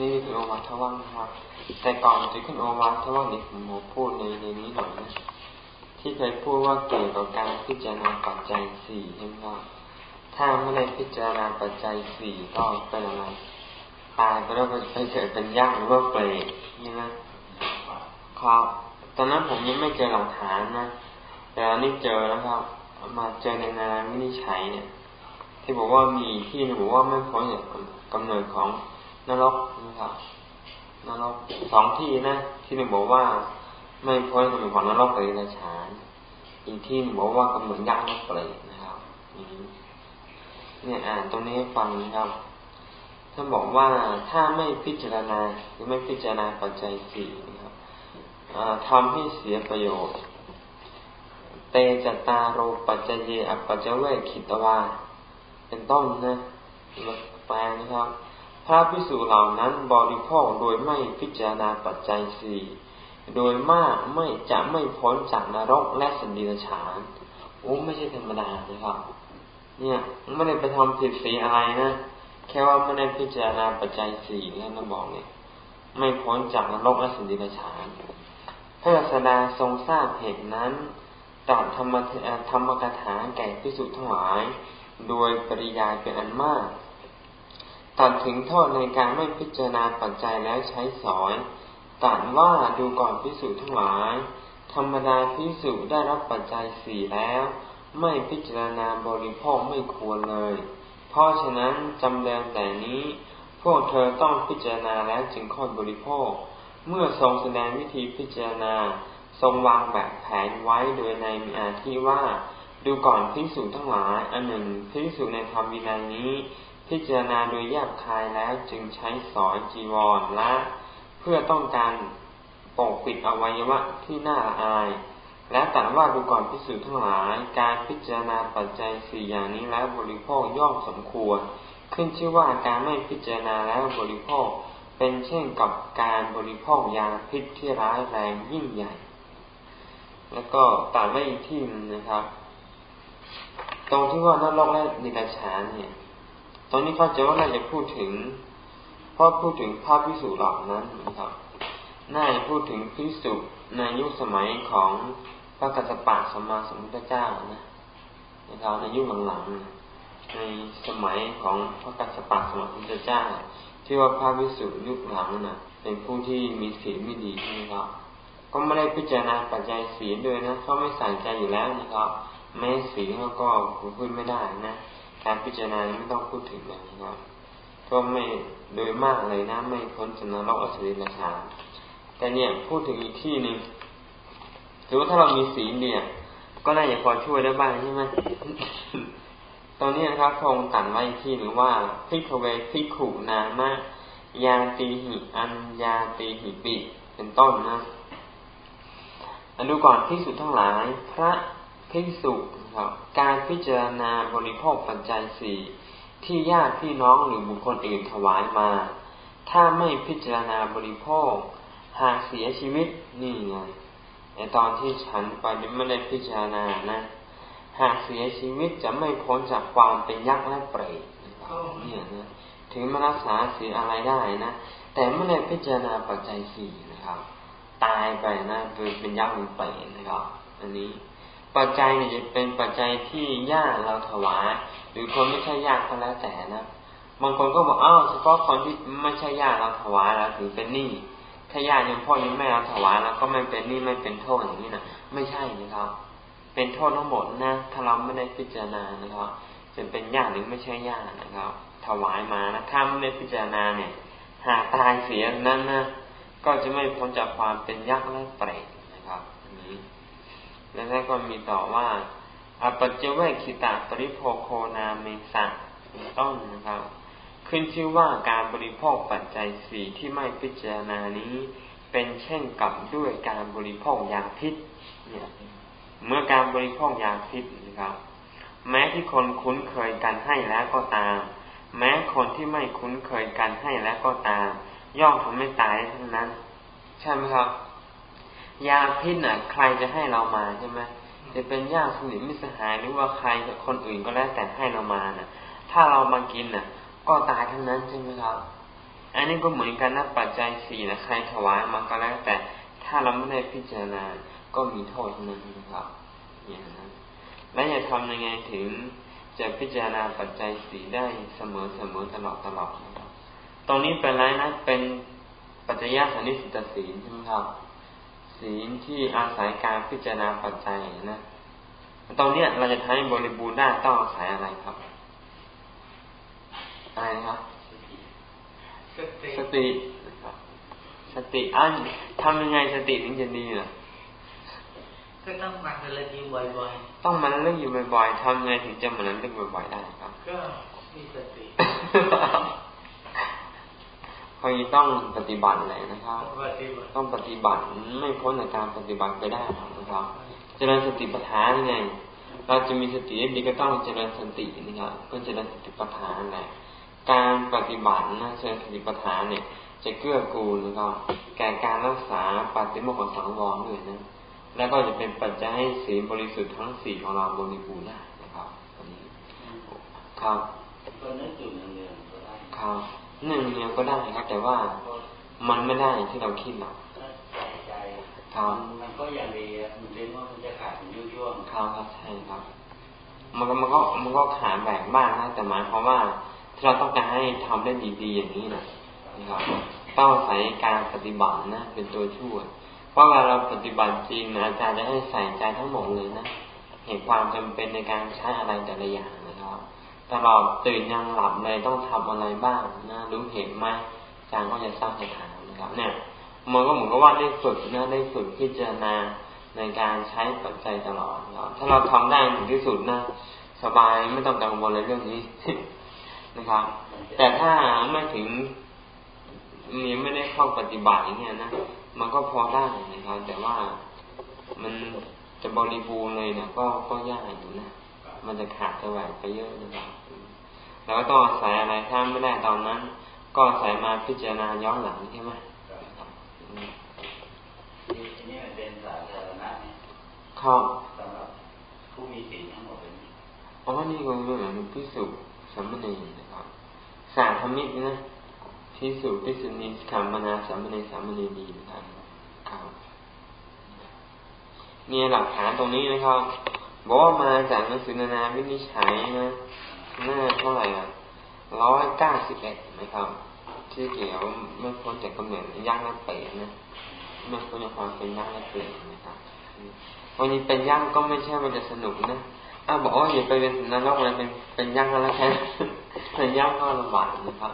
นี่คือโอวาทว่างครับ แต่ก่อนจะขึ้นโอวาทว่างนี่ผมพูดในในนี้หน่อยนะที่เคยพูดว่าเกี่ยวกับการพิจารณาปัจจัยสี่ใช่ไหมครับถ้าไม่ได้พิจารณาปัจจัยสี่ก็เป็นอะไรตายไปแล้วไปเกิดเป็นยักษ์หรือว่าเปรตนี่นะครับตอนนั้นผมยังไม่เจอหลักฐานนะ แต่อันนี้เจอแล้วครับ มาเจอในงานวินิจฉัยเนี่ย ที่บอกว่ามีที่บอกว่าไม่พ้นจากกำเนิดของ นรกนะครับนรกสองที่นะ ที่หนึ่งบอกว่า ไม่พ้นกำเนิดของนรกเปรตฉานอีกที่บอกว่ากำเนิดยักษ์และเปรตนะครับเนี่ยอ่านตรงนี้ฟังนะครับท่านบอกว่าถ้าไม่พิจารณาหรือไม่พิจารณาปัจจัยสี่นะครับทำให้เสียประโยชน์ เตจตาโรปัจเจเยอปัจเจเวคิตวาเป็นต้นนะแปลนะครับ พระพิสุเหล่านั้นบริโภคโดยไม่พิจารณาปัจจัยสี่โดยมากไม่จะไม่พ้นจากนรกและสันดิฉานโอ้ไม่ใช่ธรรมดานะครับ เนี่ยไม่ได้ไปทำผิดสีอะไรนะแค่ว่าไม่ได้พิจารณาปัจจัยสี่แล้วนะบอกเนี่ย ไม่พ้นจากนรกและสันดิฉานพระศาสดาทรงทราบเหตุนั้นตรัสธรรมธรรมกถาแก่พิสุทั้งหลาย โดยปริยายเป็นอันมาก ตัดถึงโทษในการไม่พิจารณาปัจจัยแล้วใช้สอยตัดว่าดูก่อนพิสูจน์ทั้งหลาย ธรรมดาพิสูจน์ได้รับปัจจัยสี่แล้ว ไม่พิจารณาบริโภคไม่ควรเลย เพราะฉะนั้นจำเริญแต่นี้ พวกเธอต้องพิจารณาแล้วจึงค่อยบริโภค เมื่อทรงแสดงวิธีพิจารณา ทรงวางแบบแผนไว้โดยในมีอาที่ว่า ดูก่อนพิสูจน์ทั้งหลายอันหนึ่งพิสูจน์ในธรรมวินัยนี้ พิจารณาโดยแยบคายแล้วจึงใช้สอนจีวรละเพื่อต้องการปกปิดอวัยวะที่น่าละอาย และตัดว่าดูก่อนพิสูจน์ทั้งหลายการพิจารณาปัจจัยสี่อย่างนี้แล้วบริโภคย่อมสมควร ขึ้นชื่อว่าการไม่พิจารณาแล้วบริโภค เป็นเช่นกับการบริโภคยาพิษที่ร้ายแรงยิ่งใหญ่ แล้วก็ตัดไว้อีกที่นึงนะครับ ตรงที่ว่านรกและนิรชานเนี่ย รงนี้เข้าใจว่าน่าจะพูดถึงเพราะพูดถึงภาพพิสูจน์เหล่านั้นนะครับ น่าจะพูดถึงพิสูจในยุคสมัยของพระกัสสปะสมมาสมุทธเจ้านะนะครับในยุคหลังๆในสมัยของพระกัสสปะสมมาสมุทธเจ้า ที่ว่าพระพิสูจยุคหลังนะ่ะ เป็นผู้ที่มีศีลไม่ดีนะครับก็ไม่ได้พิจารณาปัจจัยศีลด้วยนะเขาไม่ใส่ใจอยู่แล้วนะครับแม้ศีลเขาก็พูดไม่ได้นะ การพิจารณาไม่ต้องพูดถึงเลยนะครับก็ไม่โดยมากเลยนะ ไม่พ้นจนรกอสุริราชาแต่เนี่ยพูดถึงอีกที่หนึ่งถือว่าถ้าเรามีศีลเนี่ย ก็น่าจะพอช่วยได้บ้างใช่ไหมตอนนี้นะครับพงตัดไว้ที่หรือว่าพิกเวพิขุนามะยาตีหิอัญญาตีหิปิ เป็นต้นนะอดูก่อนพิสุดทั้งหลาย พระ พิสุครับการพิจารณาบริโภคปัจจัยสี่ที่ญาติพี่น้องหรือบุคคลอื่นถวายมา ถ้าไม่พิจารณาบริโภค หากเสียชีวิตนี่ไงในตอนที่ฉันไปไม่ได้พิจารณานะ หากเสียชีวิตจะไม่พ้นจากความเป็นยักษ์และเปรตเนี่ยนะถึงมารักษาเสียอะไรได้นะ แต่ไม่ได้พิจารณาปัจจัยสี่นะครับ ตายไปนะเป็นยักษ์หรือเปรตนะครับ อันนี้ ปัจจัยเนี่ยจะเป็นปัจจัยที่ญาติเราถวาย หรือคนไม่ใช่ญาติก็แล้วแต่นะบางคนก็บอกอ้าวเฉพาะคนที่ไม่ใช่ญาติเราถวายเราถือเป็นหนี้ถ้าญาติยังพ่อยังแม่เราถวายเราก็ไม่เป็นหนี้ไม่เป็นโทษอย่างนี้นะไม่ใช่นะครับ เป็นโทษทั้งหมดนะถ้าเราไม่ได้พิจารณานะครับจะเป็นญาติหรือไม่ใช่ญาตินะครับ ถวายมานะถ้าไม่ได้พิจารณาเนี่ย หากตายเสียนั้นนะก็จะไม่พ้นจากความเป็นยักษ์และเปรต แล้วก็มีต่อว่าอปัจเจเวคิตาปริโภโคนาเมสัเป็นต้นนะครับ ขึ้นชื่อว่าการบริโภคปัจจัยสี่ที่ไม่พิจารณานี้ เป็นเช่นกับด้วยการบริโภคยาพิษ เนี่ยเมื่อการบริโภคยาพิษนะครับ แม้ที่คนคุ้นเคยกันให้แล้วก็ตาม แม้คนที่ไม่คุ้นเคยกันให้แล้วก็ตาม ย่อมทำให้ตายทั้งนั้น ใช่ไหมครับ ยาพิษน่ะ ใครจะให้เรามาใช่ไหมจะเป็นญาติสนิทมิสหายหรือว่าใครคนอื่นก็แล้วแต่ให้เรามาน่ะ ถ้าเรามากินน่ะ ก็ตายทั้งนั้นใช่ไหมครับ อันนี้ก็เหมือนกันนะปัจจัยสี่นะใครถวายมาก็แล้วแต่ถ้าเราไม่ได้พิจารณา ก็มีโทษนั้นนะครับอย่างนั้นและจะทำยังไงถึงจะพิจารณาปัจจัยสีได้เสมอเสมอตลอดตลอดนะครับ ตรงนี้เป็นไรนะเป็นปัจจยสันนิสิตศีลใช่ไหมครับ ศีลที่อาศัยการพิจารณาปัจจัยนะตรงนี้เราจะทำให้บริบูรณ์ได้ต้องอาศัยอะไรครับอะไรนะครับสติสติอันทำยังไงสติถึงจะดีล่ะก็ต้องมันระลึกอยู่บ่อยๆ ต้องมันระลึกอยู่บ่อยๆทำไงถึงจะมันระลึกบ่อยๆได้ครับ ก็มีสติ คอยต้องปฏิบัติเลยนะครับ ต้องปฏิบัติไม่พ้นจากการปฏิบัติไปได้นะครับเจริญสติปัฏฐานไงเราจะมีสติดีก็ต้องเจริญสตินะครับก็เจริญสติปัฏฐานแหละการปฏิบัตินะเจริญสติปัฏฐานเนี่ย จะเกื้อกูลนะครับแก่การรักษาปฏิโมกข์สังวรด้วยนะแล้วก็จะเป็นปัจจัยให้ศีลบริสุทธิ์ทั้งสี่ของเราบริบูรณ์ได้นะครับอันนี้ครับก็นึกอยู่หนึ่งเดือนก็ได้ครับห นึ่งเดียวก็ได้ครับ แต่ว่ามันไม่ได้ที่เราคิดหรอกใส่ใจครับมันก็อย่างดีมันเรียนว่ามันจะขาดเป็นยุ่งๆครับครับใช่ครับ มันก็มันก็มันก็ขาดแบ่งบ้างนะแต่หมายความว่าถ้าเราต้องการให้ทำได้ดีๆอย่างนี้นะนะครับต้องใส่การปฏิบัตินะเป็นตัวช่วยเพราะเวลาเราปฏิบัติจริงอาจารย์จะให้ใส่ใจทั้งหมดเลยนะเห็นความจำเป็นในการใช้อะไรแต่ละอย่างนะครับ ตลอดตื่นยังหลับเลยต้องทำอะไรบ้างนะรู้เห็นไหมอาจารย์ก็จะสร้างให้ถามนะครับ เนี่ยมันก็เหมือนกับว่าได้ฝึกนะได้ฝึกพิจารณาในการใช้ปัจจัยตลอดนะถ้าเราทำได้ถึงที่สุดนะสบายไม่ต้องกังวลในเรื่องนี้นะครับ แต่ถ้าไม่ถึงมีไม่ได้เข้าปฏิบัติอย่างเงี้ยนะมันก็พอได้นะครับ แต่ว่ามันจะบริบูรณ์เลยเนี่ยก็ก็ยากอยู่นะ มันจะขาดจะแหวกไปเยอะนะครับแล้วก็ต้องอาศัยอะไรถ้าไม่ได้ตอนนั้น ก็อาศัยมาพิจารณาย้อนหลังใช่ไหมนี่เป็นสาธารณะครับสำหรับผู้มีศีลทั้งหมดเลยอ๋อนี่ก็เหมือนพิสุสัมณีนะครับสาธมิตรนะพิสุพิสุนีขามนาสามเณรสามเณรีนะครับครับมีหลักฐานตรงนี้นะครับ บอกว่ามาจากหนังสือนานาวินิจฉัยนะหน้าเท่าไหร่อะร้อยเก้าสิบเอ็ดนะครับที่เกี่ยวไม่พ้นจากกำเนิดยักษ์และเปรตนะไม่พ้นจากความเป็นยักษ์และเปรตนะครับวันนี้เป็นยักษ์ก็ไม่ใช่ว่าจะสนุกนะอ้าบอกว่าอย่าไปเป็นนรกเลยเป็นเป็นยักษ์แล้วแค่เป็นยักษ์ก็ลำบากนะครับ